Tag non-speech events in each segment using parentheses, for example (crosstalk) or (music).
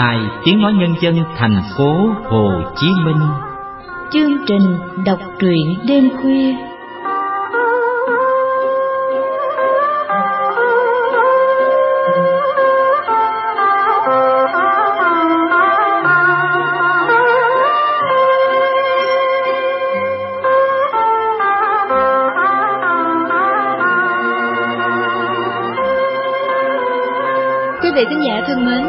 Đài Tiếng Nói Nhân dân thành phố Hồ Chí Minh. Chương trình đọc truyện đêm khuya. Quý vị khán giả thân mến,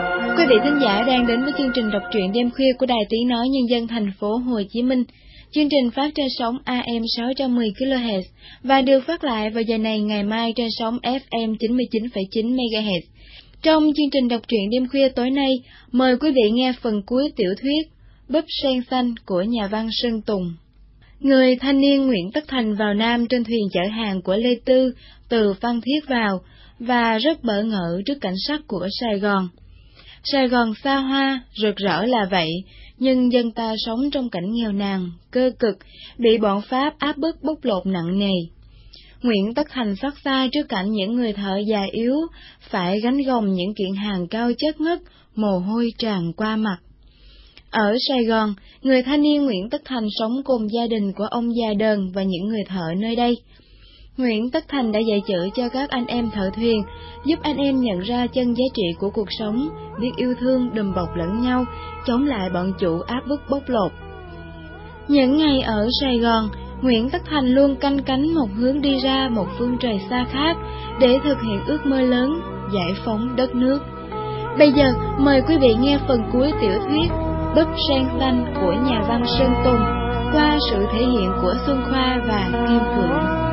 vị thính giả đang đến với chương trình đọc truyện đêm khuya của Đài Tiếng Nói Nhân dân thành phố Hồ Chí Minh. Chương trình phát trên sóng AM 610 kHz và được phát lại vào giờ này ngày mai trên sóng FM 99,9 MHz. Trong chương trình đọc truyện đêm khuya tối nay, mời quý vị nghe phần cuối tiểu thuyết Búp sen xanh của nhà văn Sơn Tùng. Người thanh niên Nguyễn Tất Thành vào Nam trên thuyền chở hàng của Lê Tư từ Phan Thiết vào và rất bỡ ngỡ trước cảnh sắc của Sài Gòn. Sài Gòn xa hoa, rực rỡ là vậy, nhưng dân ta sống trong cảnh nghèo nàn, cơ cực, bị bọn Pháp áp bức bóc lột nặng nề. Nguyễn Tất Thành xót xa trước cảnh những người thợ già yếu phải gánh gồng những kiện hàng cao chất ngất, mồ hôi tràn qua mặt. Ở Sài Gòn, người thanh niên Nguyễn Tất Thành sống cùng gia đình của ông già đờn và những người thợ nơi đây. Nguyễn Tất Thành đã dạy chữ cho các anh em thợ thuyền, giúp anh em nhận ra chân giá trị của cuộc sống, biết yêu thương đùm bọc lẫn nhau, chống lại bọn chủ áp bức bóc lột. Những ngày ở Sài Gòn, Nguyễn Tất Thành luôn canh cánh một hướng đi ra một phương trời xa khác để thực hiện ước mơ lớn, giải phóng đất nước. Bây giờ, mời quý vị nghe phần cuối tiểu thuyết Bức sen xanh của nhà văn Sơn Tùng qua sự thể hiện của Xuân Khoa và Kim Phượng.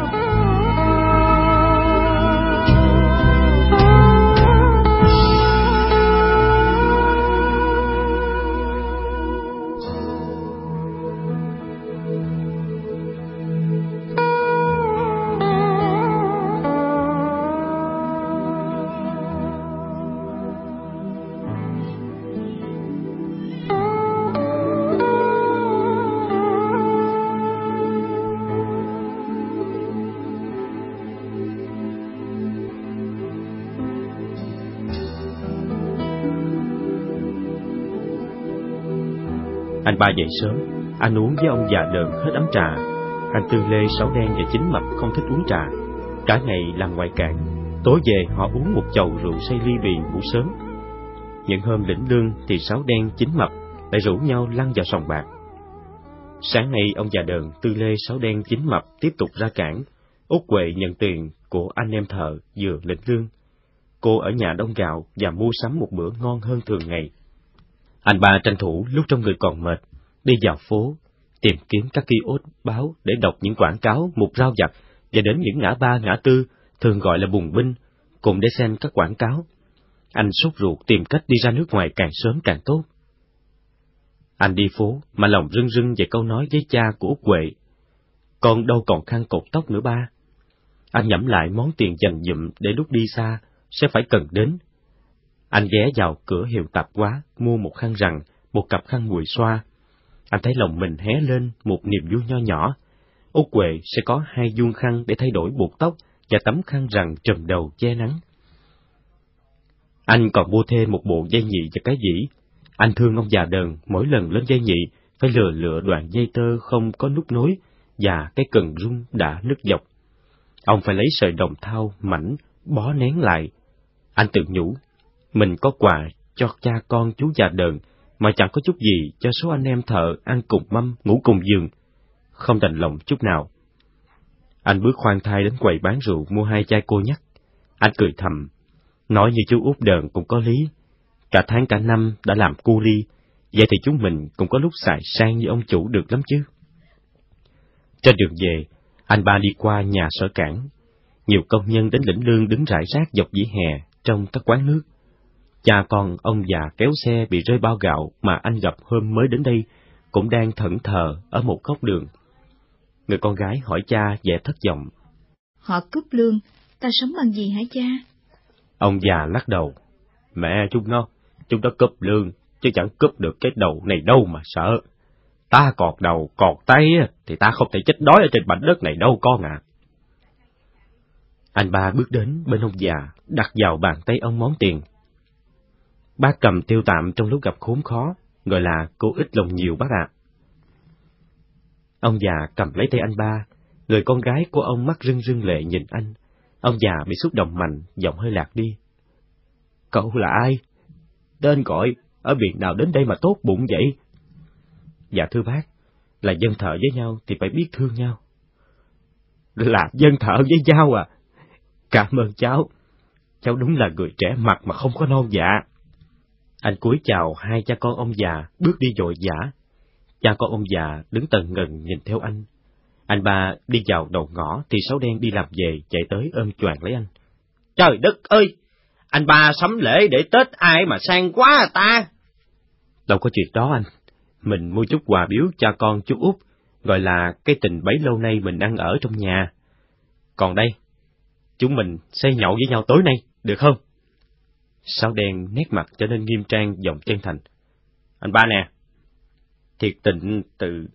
Ba dậy sớm, anh uống với ông già đờn hết ấm trà. Anh Tư Lê, Sáu Đen và Chính Mập không thích uống trà. Cả ngày làm ngoài cạn, tối về họ uống một chầu rượu say ly bì ngủ sớm. Những hôm lĩnh lương thì Sáu Đen, Chính Mập lại rủ nhau lăn vào sòng bạc. Sáng nay ông già đờn, Tư Lê, Sáu Đen, Chính Mập tiếp tục ra cảng. Út Quệ nhận tiền của anh em thợ vừa lĩnh lương. Cô ở nhà đông gạo và mua sắm một bữa ngon hơn thường ngày. Anh ba tranh thủ lúc trong người còn mệt, đi vào phố, tìm kiếm các kiosk báo để đọc những quảng cáo mục rau vặt và đến những ngã ba ngã tư, thường gọi là bùng binh, cùng để xem các quảng cáo. Anh sốt ruột tìm cách đi ra nước ngoài càng sớm càng tốt. Anh đi phố mà lòng rưng rưng về câu nói với cha của Úc Huệ. Con đâu còn khăn cột tóc nữa ba. Anh nhẩm lại món tiền dành dụm để lúc đi xa sẽ phải cần đến anh ghé vào cửa hiệu tạp hóa, mua một khăn rằng, một cặp khăn mùi xoa. Anh thấy lòng mình hé lên một niềm vui nho nhỏ. Ô Quệ sẽ có hai vuông khăn để thay đổi buộc tóc và tấm khăn rằng trùm đầu che nắng. Anh còn mua thêm một bộ dây nhị và cái dĩ. Anh thương ông già đờn mỗi lần lên dây nhị phải lừa lựa đoạn dây tơ không có nút nối và cái cần rung đã nứt dọc. Ông phải lấy sợi đồng thau mảnh bó nén lại. Anh tự nhủ mình có quà cho cha con chú già đờn, mà chẳng có chút gì cho số anh em thợ ăn cùng mâm, ngủ cùng giường. Không đành lòng chút nào. Anh bước khoan thai đến quầy bán rượu mua hai chai cô nhắc. Anh cười thầm, nói như chú út đờn cũng có lý. Cả tháng cả năm đã làm cu ly, vậy thì chúng mình cũng có lúc xài sang như ông chủ được lắm chứ. Trên đường về, anh ba đi qua nhà sở cảng. Nhiều công nhân đến lĩnh lương đứng rải rác dọc vỉa hè trong các quán nước. Cha con ông già kéo xe bị rơi bao gạo mà anh gặp hôm mới đến đây, cũng đang thẫn thờ ở một góc đường. Người con gái hỏi cha vẻ thất vọng. Họ cướp lương, ta sống bằng gì hả cha? Ông già lắc đầu. Mẹ chúng nó, chúng nó cướp lương, chứ chẳng cướp được cái đầu này đâu mà sợ. Ta cọt đầu, cọt tay thì ta không thể chết đói ở trên mảnh đất này đâu con ạ. À. Anh ba bước đến bên ông già, đặt vào bàn tay ông món tiền Bác cầm tiêu tạm trong lúc gặp khốn khó, gọi là cô ít lòng nhiều bác ạ. Ông già cầm lấy tay anh ba, người con gái của ông mắt rưng rưng lệ nhìn anh. Ông già bị xúc động mạnh, giọng hơi lạc đi. Cậu là ai? Tên gọi, ở biển nào đến đây mà tốt bụng vậy? Dạ thưa bác, là dân thợ với nhau thì phải biết thương nhau. Là dân thợ với nhau à? Cảm ơn cháu. Cháu đúng là người trẻ mặt mà không có non dạ. Anh cúi chào hai cha con ông già, bước đi dội dã. Cha con ông già đứng tần ngần nhìn theo anh. Anh ba đi vào đầu ngõ thì sáu đen đi làm về chạy tới ôm choàng lấy anh. Trời đất ơi! Anh ba sắm lễ để Tết ai mà sang quá à ta? Đâu có chuyện đó anh. Mình mua chút quà biếu cha con chú út, gọi là cái tình bấy lâu nay mình ăn ở trong nhà. Còn đây, chúng mình xây nhậu với nhau tối nay, được không? Sao đen nét mặt trở nên nghiêm trang giọng chân thành. Anh ba nè, thiệt tình từ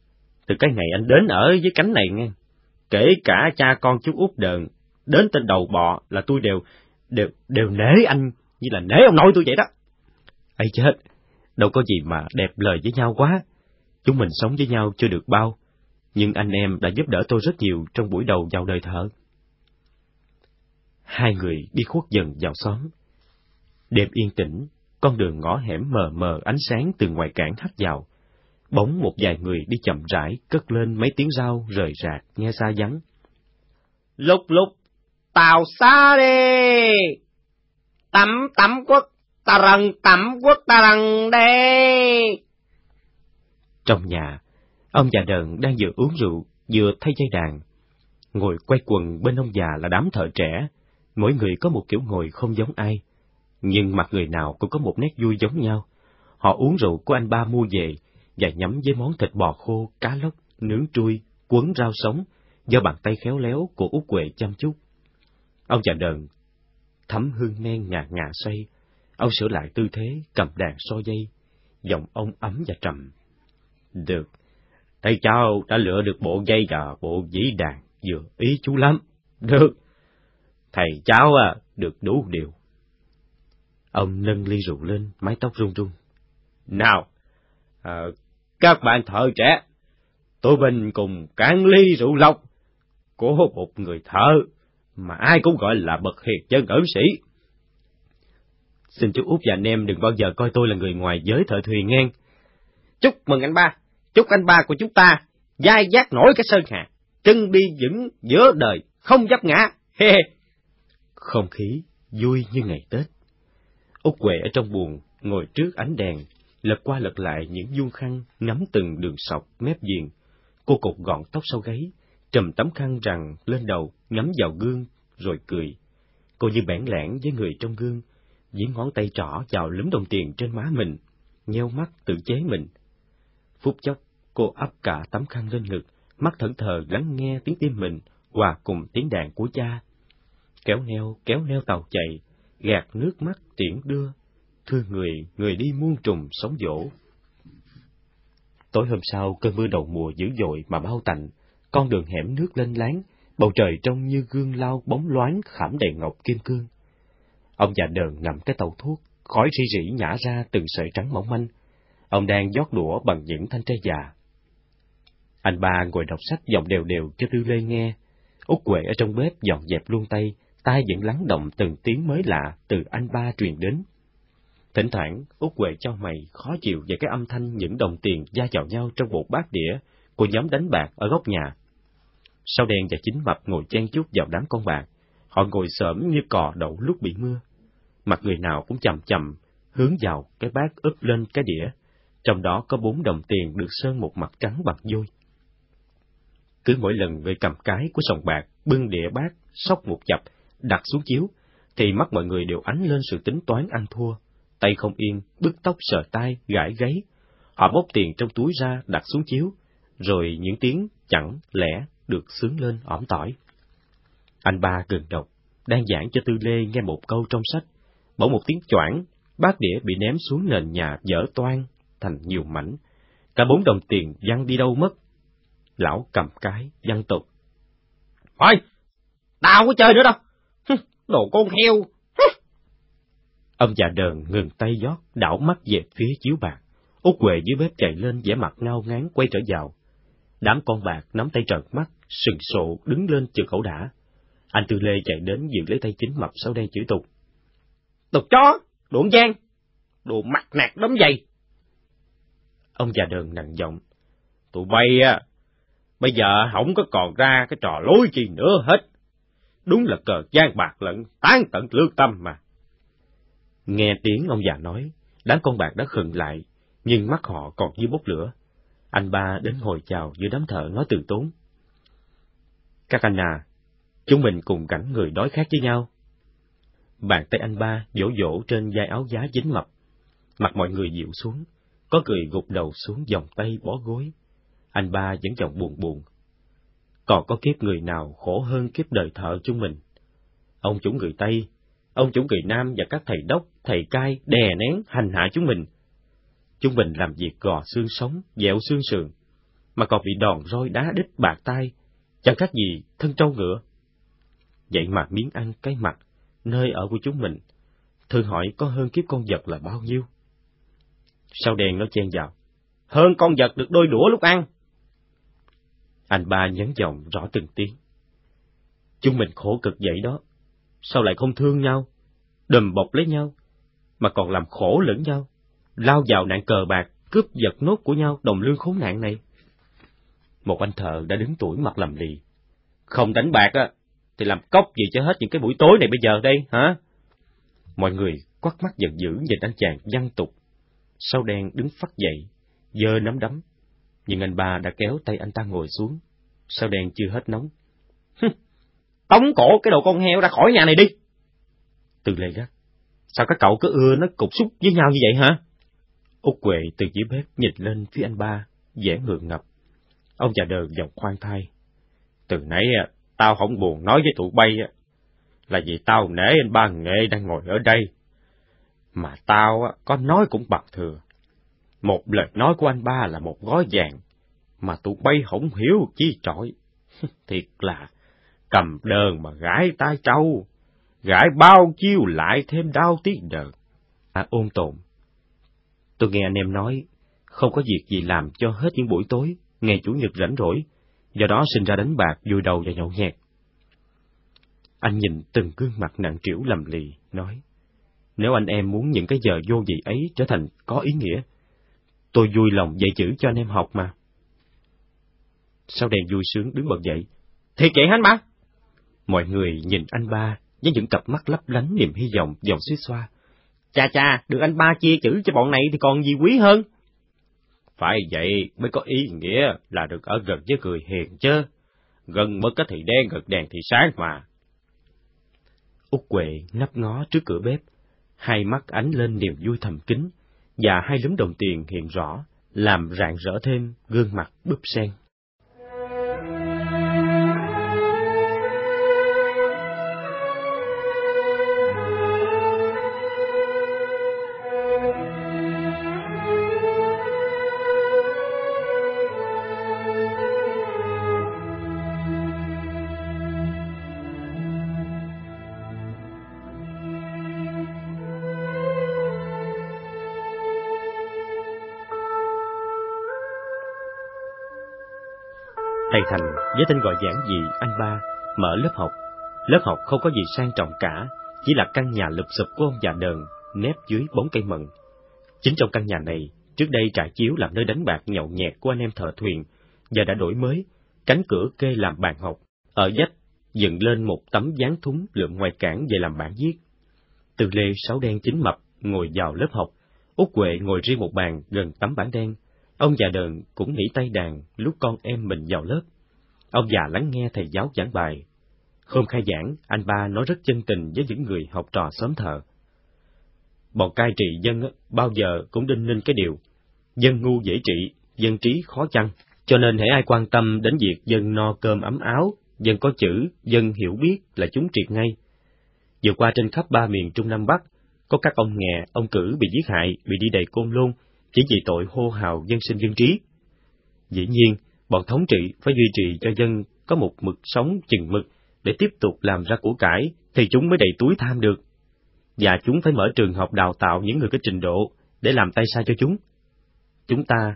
từ cái ngày anh đến ở với cánh này nghe, kể cả cha con chú út đờn, đến tên đầu bọ là tôi đều đều đều nể anh như là nể ông nội tôi vậy đó. ấy chết, đâu có gì mà đẹp lời với nhau quá. Chúng mình sống với nhau chưa được bao, nhưng anh em đã giúp đỡ tôi rất nhiều trong buổi đầu vào đời thợ. Hai người đi khuất dần vào xóm. Đêm yên tĩnh, con đường ngõ hẻm mờ mờ ánh sáng từ ngoài cảng hắt vào. Bóng một vài người đi chậm rãi, cất lên mấy tiếng rau rời rạc, nghe xa vắng. Lúc lúc, tàu xa đi! Tắm tắm quốc, ta rần tắm quốc ta rần đê! Trong nhà, ông già đờn đang vừa uống rượu, vừa thay dây đàn. Ngồi quay quần bên ông già là đám thợ trẻ, mỗi người có một kiểu ngồi không giống ai, nhưng mặt người nào cũng có một nét vui giống nhau. Họ uống rượu của anh ba mua về và nhắm với món thịt bò khô, cá lóc, nướng trui, cuốn rau sống do bàn tay khéo léo của Út Quệ chăm chút. Ông già đờn thấm hương men ngà ngà xoay, ông sửa lại tư thế cầm đàn so dây, giọng ông ấm và trầm. Được, thầy cháu đã lựa được bộ dây và bộ dĩ đàn vừa ý chú lắm. Được, thầy cháu à, được đủ điều. Ông nâng ly rượu lên, mái tóc run run. Nào, à, các bạn thợ trẻ, tôi bình cùng cán ly rượu lọc của một người thợ mà ai cũng gọi là bậc hiền chân ẩn sĩ. Xin chú Út và anh em đừng bao giờ coi tôi là người ngoài giới thợ thuyền ngang. Chúc mừng anh ba, chúc anh ba của chúng ta dai dát nổi cái sơn hà, chân đi vững giữa đời, không dấp ngã. Không khí vui như ngày Tết. Út Huệ ở trong buồng, ngồi trước ánh đèn, lật qua lật lại những vuông khăn ngắm từng đường sọc mép viền. Cô cột gọn tóc sau gáy, trầm tấm khăn rằng lên đầu, ngắm vào gương, rồi cười. Cô như bẽn lẽn với người trong gương, dí ngón tay trỏ vào lúm đồng tiền trên má mình, nheo mắt tự chế mình. Phút chốc, cô ấp cả tấm khăn lên ngực, mắt thẫn thờ lắng nghe tiếng tim mình, hòa cùng tiếng đàn của cha. Kéo neo, kéo neo tàu chạy, gạt nước mắt tiễn đưa, thương người, người đi muôn trùng sống dỗ. Tối hôm sau, cơn mưa đầu mùa dữ dội mà bao tạnh, con đường hẻm nước lên láng, bầu trời trông như gương lao bóng loáng khảm đầy ngọc kim cương. Ông già đờn ngậm cái tàu thuốc, khói rỉ rỉ nhả ra từng sợi trắng mỏng manh. Ông đang giót đũa bằng những thanh tre già. Anh ba ngồi đọc sách giọng đều đều cho Tư Lê nghe. Út Quệ ở trong bếp dọn dẹp luôn tay, tai vẫn lắng động từng tiếng mới lạ từ anh ba truyền đến. Thỉnh thoảng, Út Quệ cho mày khó chịu về cái âm thanh những đồng tiền gia vào nhau trong một bát đĩa của nhóm đánh bạc ở góc nhà. Sao đen và chính mập ngồi chen chúc vào đám con bạc, họ ngồi sớm như cò đậu lúc bị mưa. Mặt người nào cũng chầm chầm, hướng vào cái bát ướp lên cái đĩa, trong đó có bốn đồng tiền được sơn một mặt trắng bằng vôi. Cứ mỗi lần người cầm cái của sòng bạc, bưng đĩa bát, sóc một chập, đặt xuống chiếu, thì mắt mọi người đều ánh lên sự tính toán ăn thua. Tay không yên, bứt tóc sờ tai, gãi gáy. Họ bốc tiền trong túi ra, đặt xuống chiếu, rồi những tiếng chẳng, lẽ được sướng lên ỏm tỏi. Anh ba gần đọc, đang giảng cho Tư Lê nghe một câu trong sách. Bỗng một tiếng choảng, bát đĩa bị ném xuống nền nhà dở toan thành nhiều mảnh. Cả bốn đồng tiền văng đi đâu mất. Lão cầm cái, văng tục. Thôi, tao có chơi nữa đâu. Đồ con heo. Ông già đờn ngừng tay giót, đảo mắt về phía chiếu bạc. Út Huệ dưới bếp chạy lên vẻ mặt ngao ngán quay trở vào. Đám con bạc nắm tay trợn mắt, sừng sộ đứng lên chừng khẩu đã. Anh Tư Lê chạy đến giữ lấy tay chính mập sau đây chửi tục. Tục chó, đuộn gian, đồ mặt nạt đấm dày. Ông già đờn nặng giọng. Tụi bay á, bây giờ không có còn ra cái trò lối gì nữa hết. Đúng là cờ gian bạc lẫn, tán tận lương tâm mà. Nghe tiếng ông già nói, đám con bạc đã khựng lại, nhưng mắt họ còn như bốc lửa. Anh ba đến hồi chào giữa đám thợ nói từ tốn. Các anh à, chúng mình cùng cảnh người đói khát với nhau. Bàn tay anh ba vỗ vỗ trên vai áo giá dính mập. Mặt mọi người dịu xuống, có người gục đầu xuống vòng tay bó gối. Anh ba vẫn giọng buồn buồn. Còn có kiếp người nào khổ hơn kiếp đời thợ chúng mình? Ông chủ người Tây, ông chủ người Nam và các thầy đốc, thầy cai đè nén hành hạ chúng mình. Chúng mình làm việc gò xương sống, dẹo xương sườn, mà còn bị đòn roi đá đít bạc tay, chẳng khác gì thân trâu ngựa. Vậy mà miếng ăn cái mặt, nơi ở của chúng mình, thử hỏi có hơn kiếp con vật là bao nhiêu? Sao đèn nó chen vào? Hơn con vật được đôi đũa lúc ăn. Anh ba nhấn giọng rõ từng tiếng. Chúng mình khổ cực vậy đó, sao lại không thương nhau, đùm bọc lấy nhau, mà còn làm khổ lẫn nhau, lao vào nạn cờ bạc, cướp giật nốt của nhau đồng lương khốn nạn này. Một anh thợ đã đứng tuổi mặt lầm lì. Không đánh bạc á, thì làm cốc gì cho hết những cái buổi tối này bây giờ đây, hả? Mọi người quắt mắt giận dữ nhìn anh chàng văn tục. Sau đen đứng phát dậy, dơ nắm đấm. Nhưng anh ba đã kéo tay anh ta ngồi xuống. Sao đen chưa hết nóng. Tống cổ cái đồ con heo ra khỏi nhà này đi. Từ lê gắt. Sao các cậu cứ ưa nó cục xúc với nhau như vậy hả? Út Quệ từ dưới bếp nhìn lên phía anh ba, vẻ ngượng ngập. Ông già đờ giọng khoan thai. Từ nãy tao không buồn nói với tụi bay là vì tao nể anh ba nghệ đang ngồi ở đây. Mà tao có nói cũng bằng thừa. Một lời nói của anh ba là một gói vàng, mà tụi bay không hiểu chi trọi. (laughs) Thiệt là cầm đơn mà gãi tai trâu, gãi bao chiêu lại thêm đau tiếc đợt. À ôn tồn. Tôi nghe anh em nói, không có việc gì làm cho hết những buổi tối, ngày Chủ nhật rảnh rỗi, do đó sinh ra đánh bạc, vui đầu và nhậu nhẹt. Anh nhìn từng gương mặt nặng trĩu lầm lì, nói, nếu anh em muốn những cái giờ vô vị ấy trở thành có ý nghĩa, tôi vui lòng dạy chữ cho anh em học mà. Sau đèn vui sướng đứng bật dậy. Thì kệ hắn mà. ba? Mọi người nhìn anh ba với những cặp mắt lấp lánh niềm hy vọng dòng suýt xoa. Cha cha, được anh ba chia chữ cho bọn này thì còn gì quý hơn? Phải vậy mới có ý nghĩa là được ở gần với người hiền chứ. Gần mất thì đen, gần đèn thì sáng mà. Út Quệ nấp ngó trước cửa bếp, hai mắt ánh lên niềm vui thầm kín, và hai lúm đồng tiền hiện rõ, làm rạng rỡ thêm gương mặt búp sen. với tên gọi giản dị anh ba mở lớp học. Lớp học không có gì sang trọng cả, chỉ là căn nhà lụp sụp của ông già đờn nép dưới bóng cây mận. Chính trong căn nhà này, trước đây trải chiếu làm nơi đánh bạc nhậu nhẹt của anh em thợ thuyền, giờ đã đổi mới, cánh cửa kê làm bàn học, ở dách dựng lên một tấm dáng thúng lượm ngoài cảng về làm bản viết. Từ lê sáu đen chính mập ngồi vào lớp học, Út Quệ ngồi riêng một bàn gần tấm bảng đen, Ông già đờn cũng nghỉ tay đàn lúc con em mình vào lớp. Ông già lắng nghe thầy giáo giảng bài. Hôm khai giảng, anh ba nói rất chân tình với những người học trò xóm thờ. Bọn cai trị dân bao giờ cũng đinh ninh cái điều, dân ngu dễ trị, dân trí khó chăng, cho nên hãy ai quan tâm đến việc dân no cơm ấm áo, dân có chữ, dân hiểu biết là chúng triệt ngay. Vừa qua trên khắp ba miền Trung Nam Bắc, có các ông nghè, ông cử bị giết hại, bị đi đầy côn lôn, chỉ vì tội hô hào dân sinh dân trí. Dĩ nhiên, bọn thống trị phải duy trì cho dân có một mực sống chừng mực để tiếp tục làm ra của cải, thì chúng mới đầy túi tham được. và chúng phải mở trường học đào tạo những người có trình độ để làm tay sai cho chúng. Chúng ta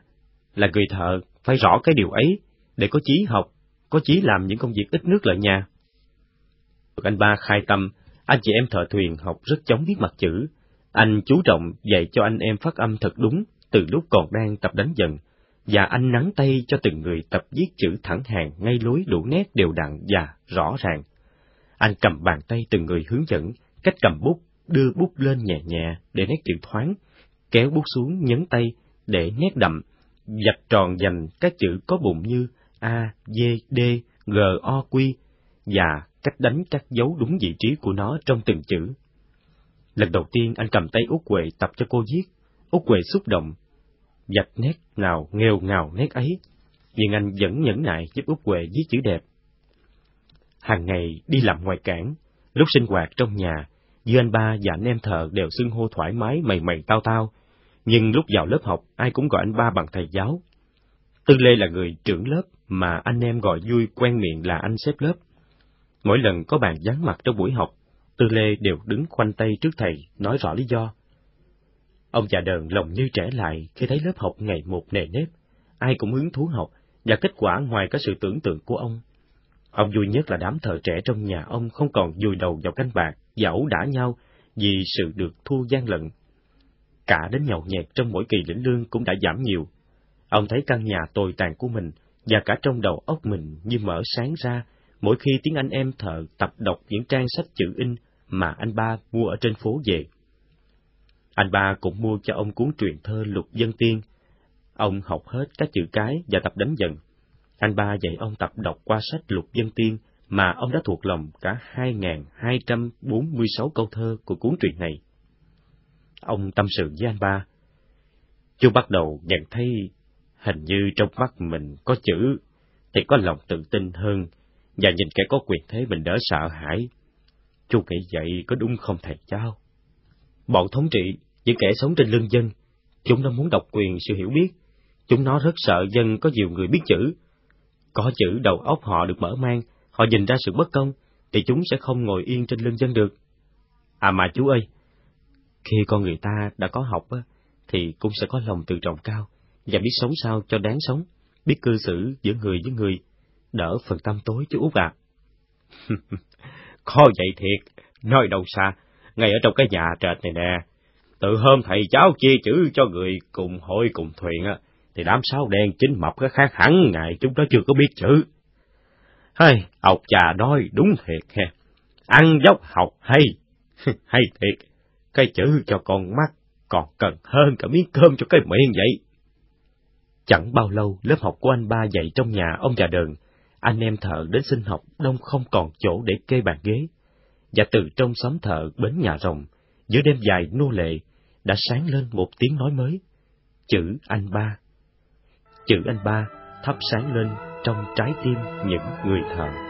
là người thợ phải rõ cái điều ấy để có chí học, có chí làm những công việc ít nước lợi nhà. Anh ba khai tâm, anh chị em thợ thuyền học rất chóng biết mặt chữ. Anh chú trọng dạy cho anh em phát âm thật đúng từ lúc còn đang tập đánh dần, và anh nắn tay cho từng người tập viết chữ thẳng hàng ngay lối đủ nét đều đặn và rõ ràng. Anh cầm bàn tay từng người hướng dẫn, cách cầm bút, đưa bút lên nhẹ nhẹ để nét chữ thoáng, kéo bút xuống nhấn tay để nét đậm, dập tròn dành các chữ có bụng như A, D, D, G, O, Q, và cách đánh các dấu đúng vị trí của nó trong từng chữ. Lần đầu tiên anh cầm tay Út Quệ tập cho cô viết, Út Quệ xúc động, dạch nét nào nghèo ngào nét ấy, nhưng anh vẫn nhẫn nại giúp Út Quệ viết chữ đẹp. Hàng ngày đi làm ngoài cảng, lúc sinh hoạt trong nhà, Dư anh ba và anh em thợ đều xưng hô thoải mái mày mày tao tao, nhưng lúc vào lớp học ai cũng gọi anh ba bằng thầy giáo. Tư Lê là người trưởng lớp mà anh em gọi vui quen miệng là anh xếp lớp. Mỗi lần có bạn gián mặt trong buổi học, Tư Lê đều đứng khoanh tay trước thầy, nói rõ lý do. Ông già đờn lòng như trẻ lại khi thấy lớp học ngày một nề nếp, ai cũng hứng thú học, và kết quả ngoài cái sự tưởng tượng của ông. Ông vui nhất là đám thợ trẻ trong nhà ông không còn vùi đầu vào canh bạc và ẩu đả nhau vì sự được thua gian lận. Cả đến nhậu nhẹt trong mỗi kỳ lĩnh lương cũng đã giảm nhiều. Ông thấy căn nhà tồi tàn của mình và cả trong đầu óc mình như mở sáng ra mỗi khi tiếng anh em thợ tập đọc những trang sách chữ in mà anh ba mua ở trên phố về. Anh ba cũng mua cho ông cuốn truyện thơ Lục Dân Tiên. Ông học hết các chữ cái và tập đánh dần. Anh ba dạy ông tập đọc qua sách Lục Dân Tiên mà ông đã thuộc lòng cả 2.246 câu thơ của cuốn truyện này. Ông tâm sự với anh ba. Chú bắt đầu nhận thấy hình như trong mắt mình có chữ, thì có lòng tự tin hơn, và nhìn kẻ có quyền thế mình đỡ sợ hãi. Chú nghĩ vậy có đúng không thầy cháu? Bọn thống trị, những kẻ sống trên lưng dân, chúng nó muốn độc quyền sự hiểu biết. Chúng nó rất sợ dân có nhiều người biết chữ. Có chữ đầu óc họ được mở mang, họ nhìn ra sự bất công, thì chúng sẽ không ngồi yên trên lưng dân được. À mà chú ơi, khi con người ta đã có học á, thì cũng sẽ có lòng tự trọng cao và biết sống sao cho đáng sống, biết cư xử giữa người với người, đỡ phần tâm tối chú Út à. (laughs) Khó vậy thiệt, nói đâu xa, ngay ở trong cái nhà trệt này nè. Từ hôm thầy cháu chia chữ cho người cùng hội cùng thuyền á, thì đám sáu đen chính mập cái khác hẳn ngày chúng nó chưa có biết chữ. Hay, học trà nói đúng thiệt ha. Ăn dốc học hay, (laughs) hay thiệt. Cái chữ cho con mắt còn cần hơn cả miếng cơm cho cái miệng vậy. Chẳng bao lâu, lớp học của anh ba dạy trong nhà ông già đờn, anh em thợ đến xin học đông không còn chỗ để kê bàn ghế. Và từ trong xóm thợ bến nhà rồng, giữa đêm dài nô lệ, đã sáng lên một tiếng nói mới. Chữ anh ba. Chữ anh ba thắp sáng lên trong trái tim những người thợ.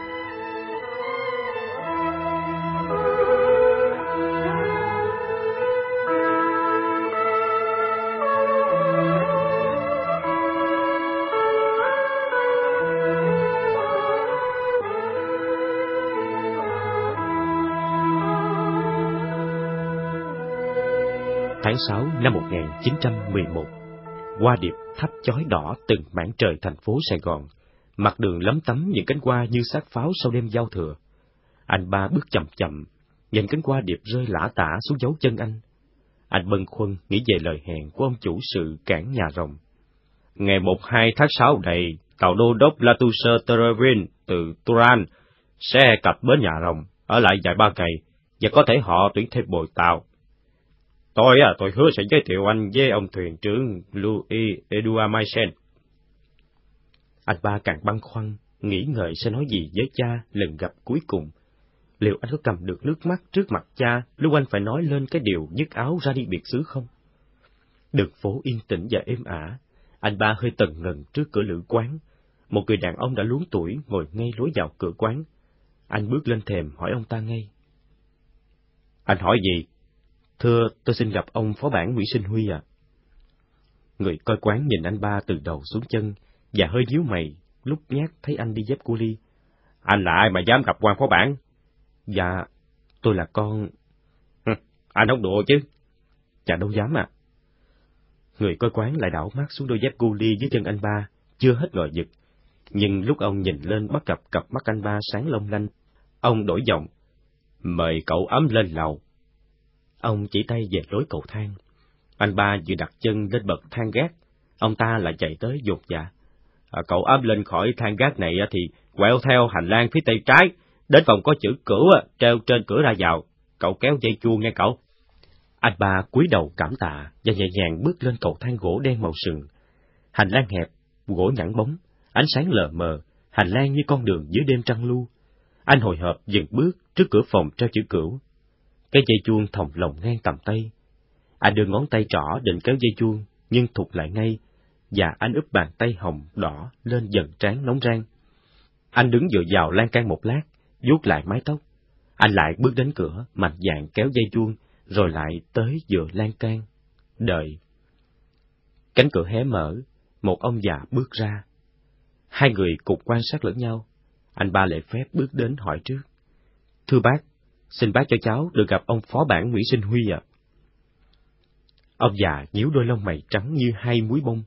6 năm 1911, hoa điệp thắp chói đỏ từng mảng trời thành phố Sài Gòn, mặt đường lấm tấm những cánh hoa như sát pháo sau đêm giao thừa. Anh ba bước chậm chậm, nhìn cánh hoa điệp rơi lả tả xuống dấu chân anh. Anh bâng khuâng nghĩ về lời hẹn của ông chủ sự cảng nhà rồng. Ngày 1-2 tháng 6 này, tàu đô đốc Latuser Terevin từ Turan sẽ cập bến nhà rồng, ở lại vài ba ngày, và có thể họ tuyển thêm bồi tàu Tôi à, tôi hứa sẽ giới thiệu anh với ông thuyền trưởng Louis Edouard Maisen. Anh ba càng băn khoăn, nghĩ ngợi sẽ nói gì với cha lần gặp cuối cùng. Liệu anh có cầm được nước mắt trước mặt cha lúc anh phải nói lên cái điều nhức áo ra đi biệt xứ không? Đường phố yên tĩnh và êm ả, anh ba hơi tần ngần trước cửa lữ quán. Một người đàn ông đã luống tuổi ngồi ngay lối vào cửa quán. Anh bước lên thềm hỏi ông ta ngay. Anh hỏi gì? Thưa, tôi xin gặp ông phó bản Nguyễn Sinh Huy ạ. Người coi quán nhìn anh ba từ đầu xuống chân, và hơi díu mày, lúc nhát thấy anh đi dép cu ly. Anh là ai mà dám gặp quan phó bản? Dạ, tôi là con... Anh không đùa chứ. Chả đâu dám à. Người coi quán lại đảo mắt xuống đôi dép cu ly dưới chân anh ba, chưa hết ngồi giật. Nhưng lúc ông nhìn lên bắt gặp cặp mắt anh ba sáng long lanh, ông đổi giọng. Mời cậu ấm lên lầu. Ông chỉ tay về lối cầu thang. Anh ba vừa đặt chân lên bậc thang gác, ông ta lại chạy tới dột dạ. À, cậu ấm lên khỏi thang gác này thì quẹo theo hành lang phía tây trái, đến phòng có chữ cửa treo trên cửa ra vào. Cậu kéo dây chuông nghe cậu. Anh ba cúi đầu cảm tạ và nhẹ nhàng bước lên cầu thang gỗ đen màu sừng. Hành lang hẹp, gỗ nhẵn bóng, ánh sáng lờ mờ, hành lang như con đường dưới đêm trăng lu. Anh hồi hộp dừng bước trước cửa phòng treo chữ cửu. Cái dây chuông thòng lồng ngang tầm tay. Anh đưa ngón tay trỏ định kéo dây chuông, nhưng thụt lại ngay, và anh úp bàn tay hồng đỏ lên dần trán nóng rang. Anh đứng dựa vào lan can một lát, vuốt lại mái tóc. Anh lại bước đến cửa, mạnh dạn kéo dây chuông, rồi lại tới dựa lan can. Đợi. Cánh cửa hé mở, một ông già bước ra. Hai người cùng quan sát lẫn nhau. Anh ba lệ phép bước đến hỏi trước. Thưa bác, xin bác cho cháu được gặp ông phó bản Nguyễn Sinh Huy ạ. Ông già nhíu đôi lông mày trắng như hai múi bông,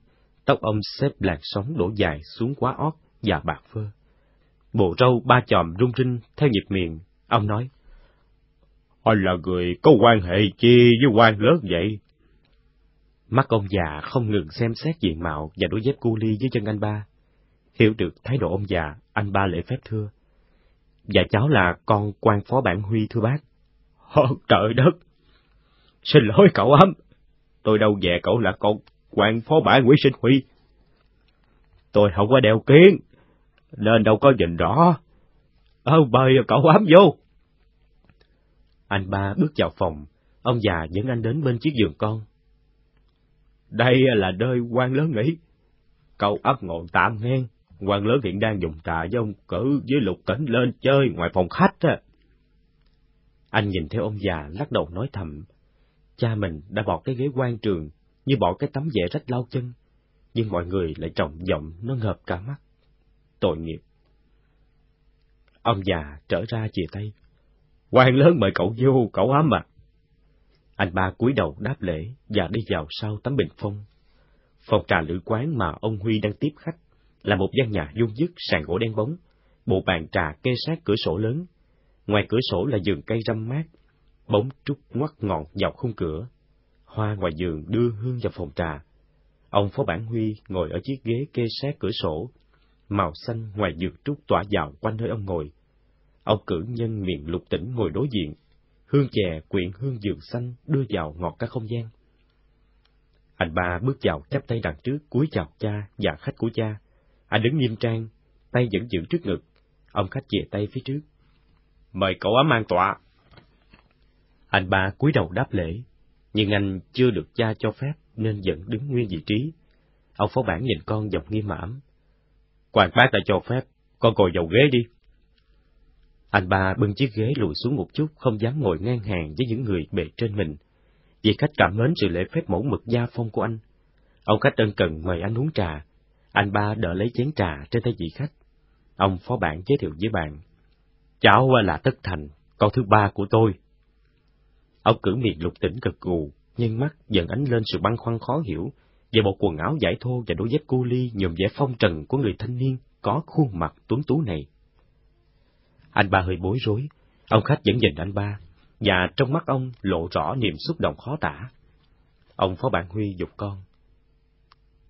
tóc ông xếp làn sóng đổ dài xuống quá ót và bạc phơ. Bộ râu ba chòm rung rinh theo nhịp miệng, ông nói. Anh là người có quan hệ chi với quan lớn vậy? Mắt ông già không ngừng xem xét diện mạo và đôi dép cu ly dưới chân anh ba. Hiểu được thái độ ông già, anh ba lễ phép thưa. Và cháu là con quan phó bản Huy thưa bác. (laughs) Ô, trời đất! Xin lỗi cậu ấm, tôi đâu về cậu là con quan phó bản Nguyễn Sinh Huy. Tôi không có đeo kiến, nên đâu có nhìn rõ. Ơ bơi à, cậu ấm vô. Anh ba bước vào phòng, ông già dẫn anh đến bên chiếc giường con. Đây là nơi quan lớn nghỉ. Cậu ấp ngồi tạm ngang quan lớn hiện đang dùng trà với ông cử với lục cảnh lên chơi ngoài phòng khách. Á. Anh nhìn theo ông già lắc đầu nói thầm, cha mình đã bỏ cái ghế quan trường như bỏ cái tấm vẽ rách lau chân, nhưng mọi người lại trọng giọng nó ngợp cả mắt. Tội nghiệp. Ông già trở ra chìa tay. quan lớn mời cậu vô, cậu ấm à. Anh ba cúi đầu đáp lễ và đi vào sau tấm bình phong. Phòng trà lữ quán mà ông Huy đang tiếp khách là một gian nhà vuông vức sàn gỗ đen bóng, bộ bàn trà kê sát cửa sổ lớn. Ngoài cửa sổ là giường cây râm mát, bóng trúc ngoắt ngọn vào khung cửa. Hoa ngoài giường đưa hương vào phòng trà. Ông Phó Bản Huy ngồi ở chiếc ghế kê sát cửa sổ, màu xanh ngoài dược trúc tỏa vào quanh nơi ông ngồi. Ông cử nhân miệng lục tỉnh ngồi đối diện, hương chè quyện hương dược xanh đưa vào ngọt cả không gian. Anh ba bước vào chắp tay đằng trước cúi chào cha và khách của cha. Anh đứng nghiêm trang, tay vẫn giữ trước ngực. Ông khách chìa tay phía trước. Mời cậu ấm an tọa. Anh ba cúi đầu đáp lễ, nhưng anh chưa được cha cho phép nên vẫn đứng nguyên vị trí. Ông phó bản nhìn con giọng nghiêm mãm. Quan bác đã cho phép, con ngồi vào ghế đi. Anh ba bưng chiếc ghế lùi xuống một chút, không dám ngồi ngang hàng với những người bề trên mình. Vì khách cảm mến sự lễ phép mẫu mực gia phong của anh. Ông khách ân cần mời anh uống trà. Anh ba đỡ lấy chén trà trên tay vị khách. Ông phó bản giới thiệu với bạn. Cháu là Tất Thành, con thứ ba của tôi. Ông cử miệng lục tỉnh gật gù, nhưng mắt dần ánh lên sự băn khoăn khó hiểu về bộ quần áo giải thô và đôi dép cu ly nhuộm vẻ phong trần của người thanh niên có khuôn mặt tuấn tú này. Anh ba hơi bối rối, ông khách vẫn nhìn anh ba, và trong mắt ông lộ rõ niềm xúc động khó tả. Ông Phó Bản Huy dục con.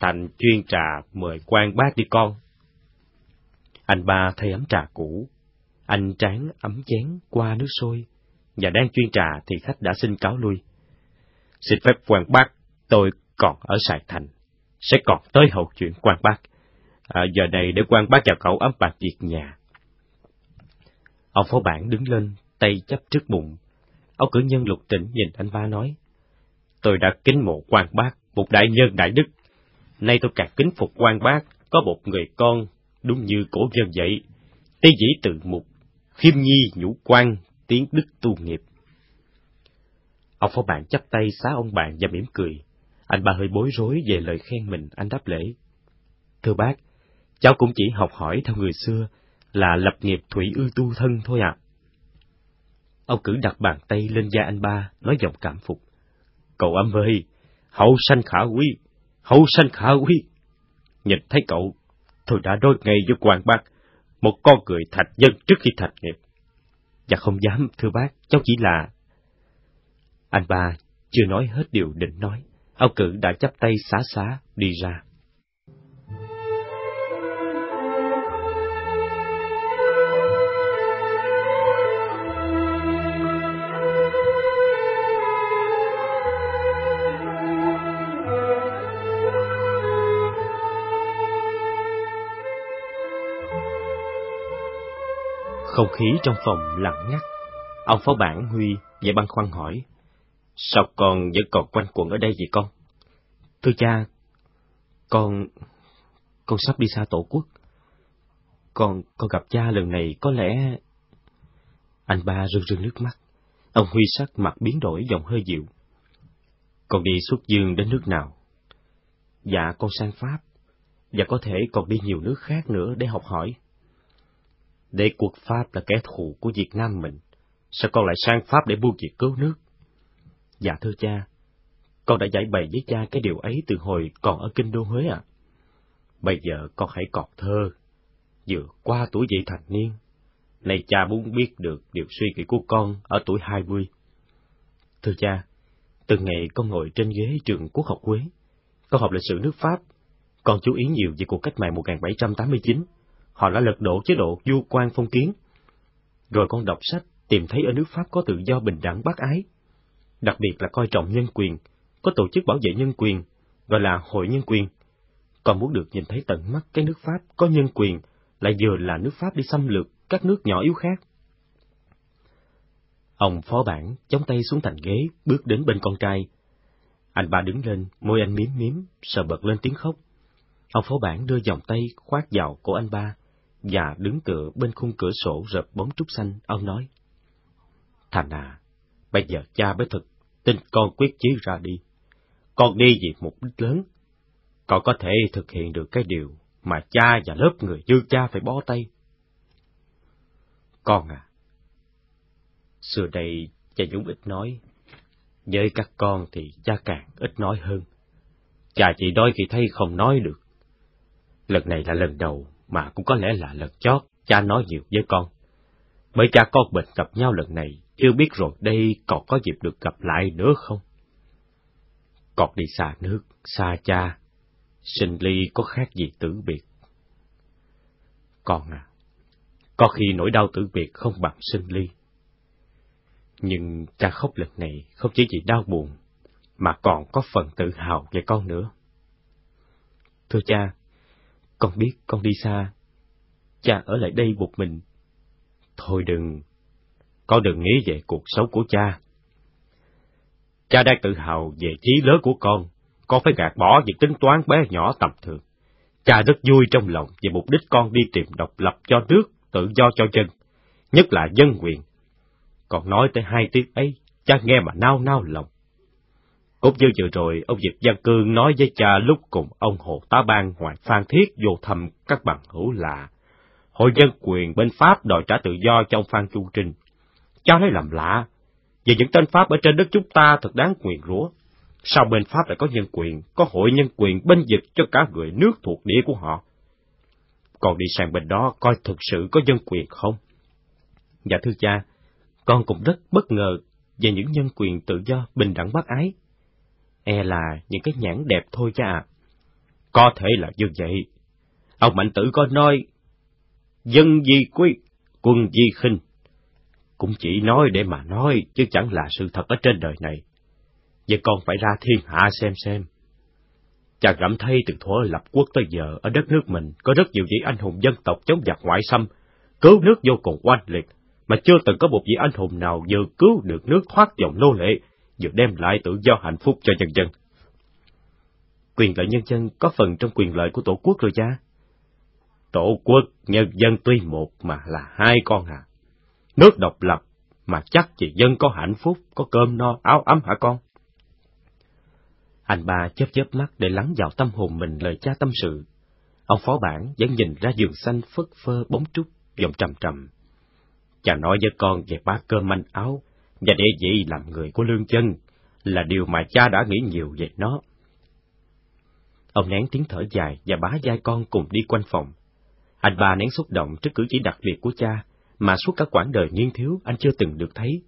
Thành chuyên trà mời quan bác đi con. Anh ba thay ấm trà cũ, anh tráng ấm chén qua nước sôi, và đang chuyên trà thì khách đã xin cáo lui. Xin phép quan bác, tôi còn ở Sài Thành, sẽ còn tới hậu chuyện quan bác. À, giờ này để quan bác chào cậu ấm bạc việc nhà. Ông phó bản đứng lên, tay chấp trước bụng. Ông cử nhân lục tỉnh nhìn anh ba nói, Tôi đã kính mộ quan bác, một đại nhân đại đức. Nay tôi càng kính phục quan bác, có một người con, đúng như cổ dân vậy. Tế dĩ từ mục, khiêm nhi nhũ quan, tiếng đức tu nghiệp. Ông phó bạn chắp tay xá ông bạn và mỉm cười. Anh ba hơi bối rối về lời khen mình, anh đáp lễ. Thưa bác, cháu cũng chỉ học hỏi theo người xưa, là lập nghiệp thủy ư tu thân thôi ạ. À. Ông cử đặt bàn tay lên da anh ba, nói giọng cảm phục. Cậu âm ơi, hậu sanh khả quý, hậu sanh khả quý. Nhìn thấy cậu, tôi đã đôi ngay với quan bác, một con người thạch dân trước khi thạch nghiệp. Dạ không dám, thưa bác, cháu chỉ là... Anh ba chưa nói hết điều định nói, ao cử đã chắp tay xá xá đi ra. Không khí trong phòng lặng ngắt. Ông phó bản Huy và băn khoăn hỏi. Sao con vẫn còn quanh quẩn ở đây vậy con? Thưa cha, con... con sắp đi xa tổ quốc. Con, con gặp cha lần này có lẽ... Anh ba rưng rưng nước mắt. Ông Huy sắc mặt biến đổi giọng hơi dịu. Con đi xuất dương đến nước nào? Dạ, con sang Pháp. Và có thể còn đi nhiều nước khác nữa để học hỏi. Đế quốc Pháp là kẻ thù của Việt Nam mình. Sao con lại sang Pháp để buôn việc cứu nước? Dạ thưa cha, con đã giải bày với cha cái điều ấy từ hồi còn ở Kinh Đô Huế ạ. Bây giờ con hãy cọt thơ, vừa qua tuổi dậy thành niên. Này cha muốn biết được điều suy nghĩ của con ở tuổi hai mươi. Thưa cha, từ ngày con ngồi trên ghế trường quốc học Huế, con học lịch sử nước Pháp, con chú ý nhiều về cuộc cách mạng 1789 họ đã lật đổ chế độ du quan phong kiến. Rồi con đọc sách tìm thấy ở nước Pháp có tự do bình đẳng bác ái, đặc biệt là coi trọng nhân quyền, có tổ chức bảo vệ nhân quyền, gọi là hội nhân quyền. còn muốn được nhìn thấy tận mắt cái nước Pháp có nhân quyền, lại vừa là nước Pháp đi xâm lược các nước nhỏ yếu khác. Ông phó bản chống tay xuống thành ghế, bước đến bên con trai. Anh ba đứng lên, môi anh miếm miếm, sờ bật lên tiếng khóc. Ông phó bản đưa vòng tay khoát vào cổ anh ba, và đứng tựa bên khung cửa sổ rợp bóng trúc xanh, ông nói. Thành à, bây giờ cha mới thực tin con quyết chí ra đi. Con đi vì mục đích lớn. Con có thể thực hiện được cái điều mà cha và lớp người dư cha phải bó tay. Con à, xưa đây cha Dũng ít nói, với các con thì cha càng ít nói hơn. Cha chỉ nói khi thấy không nói được. Lần này là lần đầu mà cũng có lẽ là lần chót cha nói nhiều với con. Bởi cha con mình gặp nhau lần này, chưa biết rồi đây còn có dịp được gặp lại nữa không? Con đi xa nước, xa cha, sinh ly có khác gì tử biệt. Con à, có khi nỗi đau tử biệt không bằng sinh ly. Nhưng cha khóc lần này không chỉ vì đau buồn, mà còn có phần tự hào về con nữa. Thưa cha, con biết con đi xa. Cha ở lại đây một mình. Thôi đừng, con đừng nghĩ về cuộc sống của cha. Cha đang tự hào về trí lớn của con, con phải gạt bỏ những tính toán bé nhỏ tầm thường. Cha rất vui trong lòng về mục đích con đi tìm độc lập cho nước, tự do cho dân, nhất là dân quyền. Còn nói tới hai tiếng ấy, cha nghe mà nao nao lòng. Cũng như vừa rồi, ông Diệp Văn Cương nói với cha lúc cùng ông Hồ Tá Ban ngoài Phan Thiết vô thăm các bằng hữu là Hội dân quyền bên Pháp đòi trả tự do cho ông Phan Chu Trinh. Cha nói làm lạ, vì những tên Pháp ở trên đất chúng ta thật đáng quyền rủa. Sao bên Pháp lại có nhân quyền, có hội nhân quyền bên dịch cho cả người nước thuộc địa của họ? Còn đi sang bên đó coi thực sự có nhân quyền không? Dạ thưa cha, con cũng rất bất ngờ về những nhân quyền tự do bình đẳng bác ái E là những cái nhãn đẹp thôi cha ạ. Có thể là như vậy. Ông Mạnh Tử có nói, dân di quý, quân di khinh. Cũng chỉ nói để mà nói, chứ chẳng là sự thật ở trên đời này. Vậy con phải ra thiên hạ xem xem. Cha cảm thấy từ thuở lập quốc tới giờ ở đất nước mình có rất nhiều vị anh hùng dân tộc chống giặc ngoại xâm, cứu nước vô cùng oanh liệt, mà chưa từng có một vị anh hùng nào vừa cứu được nước thoát dòng nô lệ, vừa đem lại tự do hạnh phúc cho nhân dân. Quyền lợi nhân dân có phần trong quyền lợi của Tổ quốc rồi cha. Tổ quốc, nhân dân tuy một mà là hai con à. Nước độc lập mà chắc chỉ dân có hạnh phúc, có cơm no, áo ấm hả con? Anh ba chớp chớp mắt để lắng vào tâm hồn mình lời cha tâm sự. Ông phó bản vẫn nhìn ra giường xanh phất phơ bóng trúc, giọng trầm trầm. Cha nói với con về bát cơm manh áo và để vị làm người của lương chân là điều mà cha đã nghĩ nhiều về nó. Ông nén tiếng thở dài và bá vai con cùng đi quanh phòng. Anh ba nén xúc động trước cử chỉ đặc biệt của cha, mà suốt cả quãng đời niên thiếu anh chưa từng được thấy.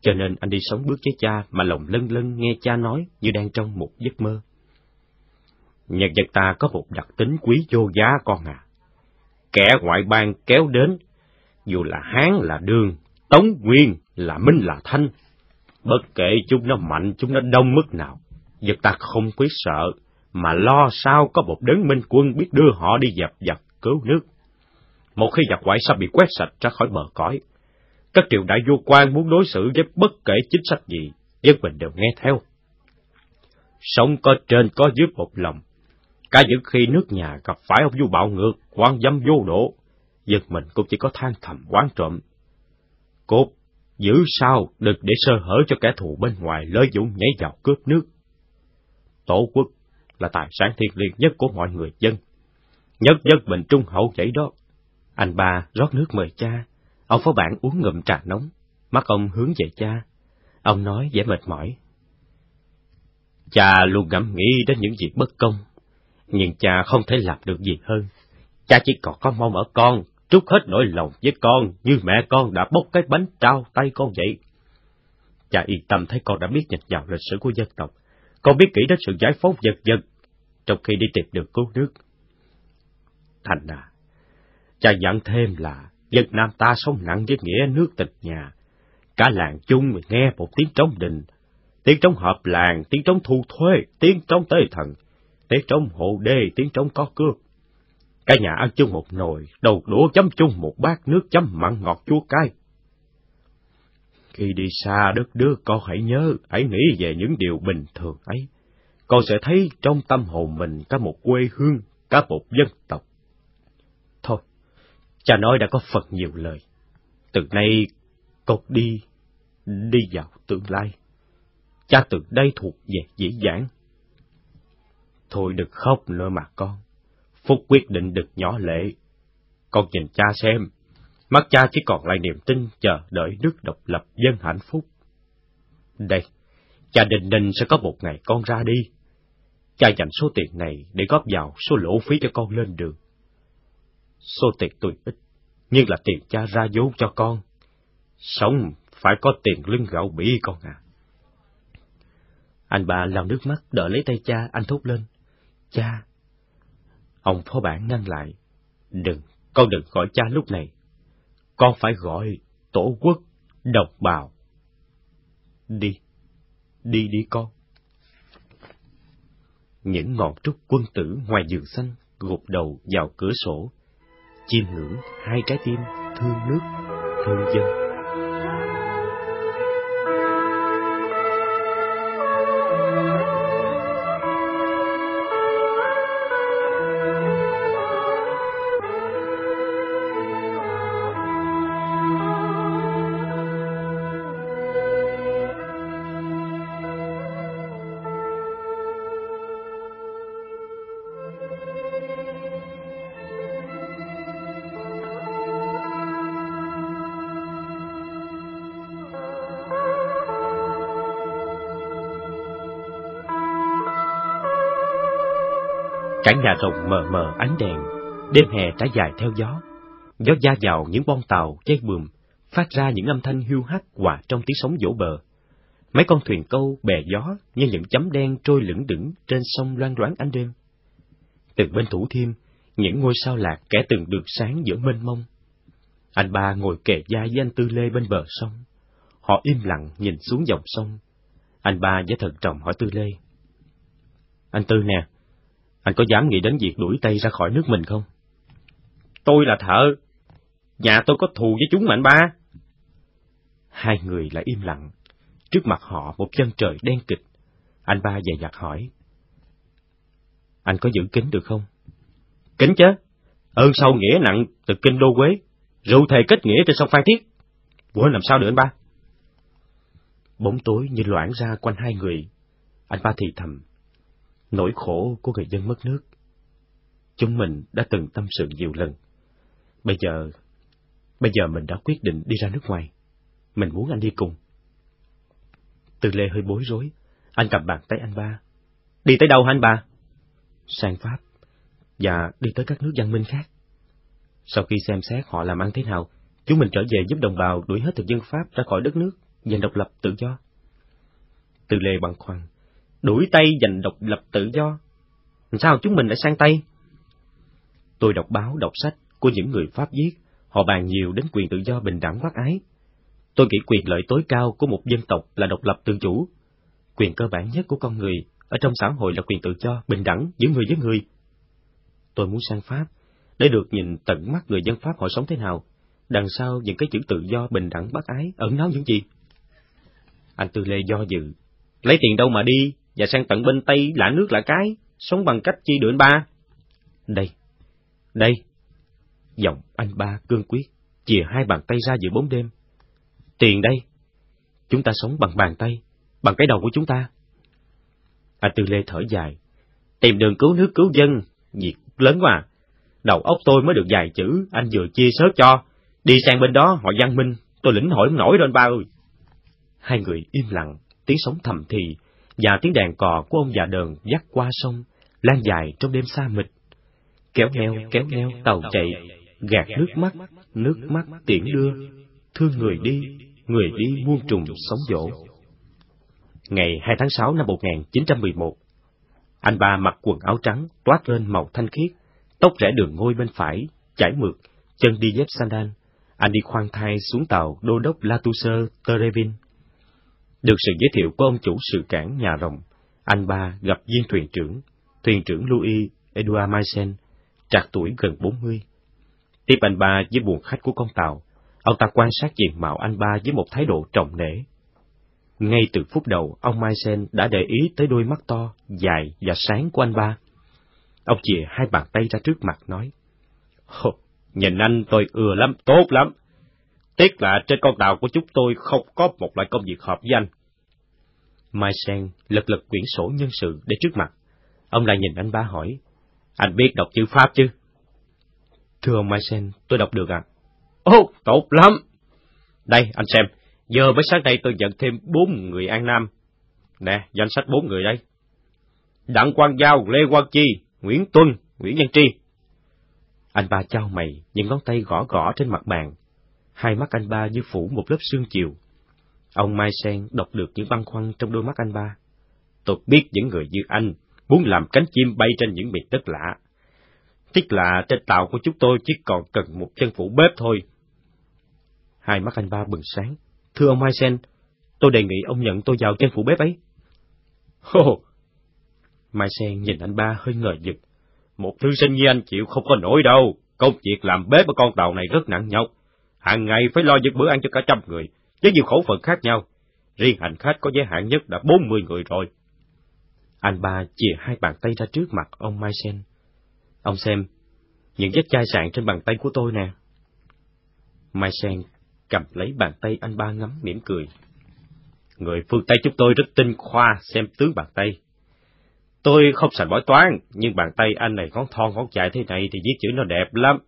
Cho nên anh đi sống bước với cha mà lòng lân lân nghe cha nói như đang trong một giấc mơ. Nhân vật ta có một đặc tính quý vô giá con à. Kẻ ngoại bang kéo đến, dù là Hán là Đường, Tống Nguyên là Minh là Thanh, bất kể chúng nó mạnh, chúng nó đông mức nào, giật ta không quý sợ, mà lo sao có một đấng minh quân biết đưa họ đi dập giặc cứu nước. Một khi giặc ngoại sắp bị quét sạch ra khỏi bờ cõi, các triều đại vua quan muốn đối xử với bất kể chính sách gì, dân mình đều nghe theo. Sống có trên có dưới một lòng, cả những khi nước nhà gặp phải ông vua bạo ngược, quan dâm vô độ, dân mình cũng chỉ có than thầm quán trộm cột giữ sao đừng để sơ hở cho kẻ thù bên ngoài lợi dụng nhảy vào cướp nước. Tổ quốc là tài sản thiêng liêng nhất của mọi người dân. Nhất nhất mình trung hậu vậy đó. Anh ba rót nước mời cha, ông phó bản uống ngụm trà nóng, mắt ông hướng về cha. Ông nói vẻ mệt mỏi. Cha luôn ngẫm nghĩ đến những việc bất công, nhưng cha không thể làm được gì hơn. Cha chỉ còn có mong ở con, trút hết nỗi lòng với con như mẹ con đã bốc cái bánh trao tay con vậy. Cha yên tâm thấy con đã biết nhặt vào lịch sử của dân tộc, con biết kỹ đến sự giải phóng dân dân, trong khi đi tìm được cứu nước. Thành à, cha dặn thêm là Việt Nam ta sống nặng với nghĩa nước tịch nhà. Cả làng chung nghe một tiếng trống đình, tiếng trống hợp làng, tiếng trống thu thuê, tiếng trống tế thần, tiếng trống hộ đê, tiếng trống có cước. Cả nhà ăn chung một nồi, đầu đũa chấm chung một bát nước chấm mặn ngọt chua cay. Khi đi xa đất nước, con hãy nhớ, hãy nghĩ về những điều bình thường ấy. Con sẽ thấy trong tâm hồn mình có một quê hương, có một dân tộc. Thôi, cha nói đã có phần nhiều lời. Từ nay, con đi, đi vào tương lai. Cha từ đây thuộc về dễ dàng. Thôi đừng khóc nữa mà con. Phúc quyết định được nhỏ lệ. Con nhìn cha xem, mắt cha chỉ còn lại niềm tin chờ đợi nước độc lập dân hạnh phúc. Đây, cha định định sẽ có một ngày con ra đi. Cha dành số tiền này để góp vào số lỗ phí cho con lên đường. Số tiền tuy ít, nhưng là tiền cha ra vốn cho con. Sống phải có tiền lưng gạo bỉ con à. Anh bà lau nước mắt đỡ lấy tay cha, anh thốt lên. Cha! Ông phó bản ngăn lại. Đừng, con đừng gọi cha lúc này. Con phải gọi tổ quốc, độc bào. Đi, đi đi con. Những ngọn trúc quân tử ngoài giường xanh gục đầu vào cửa sổ, chiêm ngưỡng hai trái tim thương nước, thương dân. Cả nhà rộng mờ mờ ánh đèn, đêm hè trải dài theo gió. Gió da vào những bon tàu, dây buồm, phát ra những âm thanh hưu hắt hòa trong tiếng sóng vỗ bờ. Mấy con thuyền câu bè gió như những chấm đen trôi lững đững trên sông loan loáng ánh đêm. Từ bên thủ thiêm, những ngôi sao lạc kẻ từng được sáng giữa mênh mông. Anh ba ngồi kề vai với anh Tư Lê bên bờ sông. Họ im lặng nhìn xuống dòng sông. Anh ba với thật trọng hỏi Tư Lê. Anh Tư nè, anh có dám nghĩ đến việc đuổi Tây ra khỏi nước mình không? Tôi là thợ. Nhà tôi có thù với chúng mạnh ba. Hai người lại im lặng. Trước mặt họ một chân trời đen kịch. Anh ba dè dặt hỏi. Anh có giữ kính được không? Kính chứ. Ơn sâu nghĩa nặng từ kinh đô quế. Rượu thề kết nghĩa trên sông Phan Thiết. Quên làm sao được, anh ba? Bóng tối như loãng ra quanh hai người. Anh ba thì thầm nỗi khổ của người dân mất nước. Chúng mình đã từng tâm sự nhiều lần. Bây giờ, Bây giờ mình đã quyết định đi ra nước ngoài. Mình muốn anh đi cùng. Từ Lê hơi bối rối. Anh cầm bàn tay anh ba. Đi tới đâu hả anh ba? Sang Pháp. Và đi tới các nước văn minh khác. Sau khi xem xét họ làm ăn thế nào, chúng mình trở về giúp đồng bào đuổi hết thực dân Pháp ra khỏi đất nước, giành độc lập tự do. Từ Lê băn khoăn. Đuổi Tây giành độc lập tự do? Sao chúng mình lại sang Tây? Tôi đọc báo, đọc sách của những người Pháp viết, họ bàn nhiều đến quyền tự do bình đẳng bác ái. Tôi nghĩ quyền lợi tối cao của một dân tộc là độc lập tự chủ. Quyền cơ bản nhất của con người ở trong xã hội là quyền tự do, bình đẳng giữa người với người. Tôi muốn sang Pháp để được nhìn tận mắt người dân Pháp họ sống thế nào, đằng sau những cái chữ tự do, bình đẳng, bác ái ẩn náu những gì. Anh Tư Lê do dự, lấy tiền đâu mà đi, và sang tận bên Tây lạ nước lạ cái, sống bằng cách chi được anh ba. Đây, đây. Giọng anh ba cương quyết, chìa hai bàn tay ra giữa bóng đêm. Tiền đây. Chúng ta sống bằng bàn tay, bằng cái đầu của chúng ta. Anh Tư Lê thở dài. Tìm đường cứu nước cứu dân, việc lớn quá à. Đầu óc tôi mới được vài chữ, anh vừa chia sớt cho. Đi sang bên đó họ văn minh, tôi lĩnh hỏi không nổi đâu anh ba ơi. Hai người im lặng, tiếng sóng thầm thì, và tiếng đàn cò của ông già đờn dắt qua sông, lan dài trong đêm xa mịt. Kéo neo, kéo neo, tàu chạy, gạt nước mắt, nước mắt tiễn đưa, thương người đi, người đi muôn trùng sống dỗ. Ngày 2 tháng 6 năm 1911, anh ba mặc quần áo trắng, toát lên màu thanh khiết, tóc rẽ đường ngôi bên phải, chảy mượt, chân đi dép sandal. Anh đi khoan thai xuống tàu đô đốc Latuser Terevin. Được sự giới thiệu của ông chủ sự cảng nhà rồng, anh ba gặp viên thuyền trưởng, thuyền trưởng Louis Edouard Maisen, trạc tuổi gần 40. Tiếp anh ba với buồng khách của con tàu, ông ta quan sát diện mạo anh ba với một thái độ trọng nể. Ngay từ phút đầu, ông Maisen đã để ý tới đôi mắt to, dài và sáng của anh ba. Ông chìa hai bàn tay ra trước mặt nói, nhìn anh tôi ưa lắm, tốt lắm. Tiếc là trên con tàu của chúng tôi không có một loại công việc hợp với anh. Mai Sen lật lật quyển sổ nhân sự để trước mặt. Ông lại nhìn anh ba hỏi, anh biết đọc chữ Pháp chứ? Thưa ông Mai Sen, tôi đọc được ạ. À? Tốt lắm! Đây, anh xem, giờ mới sáng nay tôi nhận thêm bốn người An Nam. Nè, danh sách bốn người đây. Đặng Quang Giao, Lê Quang Chi, Nguyễn Tuân, Nguyễn Văn Tri. Anh ba trao mày, những ngón tay gõ gõ trên mặt bàn. Hai mắt anh ba như phủ một lớp sương chiều. Ông Mai Sen đọc được những băn khoăn trong đôi mắt anh ba. Tôi biết những người như anh muốn làm cánh chim bay trên những miền đất lạ. Tiếc là trên tàu của chúng tôi chỉ còn cần một chân phủ bếp thôi. Hai mắt anh ba bừng sáng. Thưa ông Mai Sen, tôi đề nghị ông nhận tôi vào chân phủ bếp ấy. Hô, Mai Sen nhìn anh ba hơi ngờ giật. Một thư sinh như anh chịu không có nổi đâu. Công việc làm bếp ở con tàu này rất nặng nhọc. Hàng ngày phải lo những bữa ăn cho cả trăm người, với nhiều khẩu phần khác nhau. Riêng hành khách có giới hạn nhất đã bốn mươi người rồi. Anh ba chìa hai bàn tay ra trước mặt ông Mai Sen. Ông xem, những vết chai sạn trên bàn tay của tôi nè. Mai Sen cầm lấy bàn tay anh ba ngắm mỉm cười. Người phương Tây chúng tôi rất tinh khoa xem tướng bàn tay. Tôi không sành bói toán, nhưng bàn tay anh này ngón thon ngón dài thế này thì viết chữ nó đẹp lắm.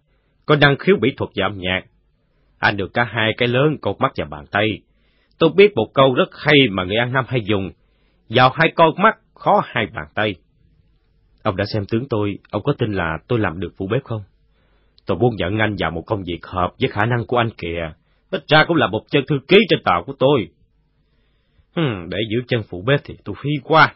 Có năng khiếu mỹ thuật và âm nhạc. Anh được cả hai cái lớn cột mắt và bàn tay. Tôi biết một câu rất hay mà người An Nam hay dùng. Vào hai con mắt, khó hai bàn tay. Ông đã xem tướng tôi, ông có tin là tôi làm được phụ bếp không? Tôi muốn nhận anh vào một công việc hợp với khả năng của anh kìa. Ít ra cũng là một chân thư ký trên tàu của tôi. Hừm, để giữ chân phụ bếp thì tôi phi quá.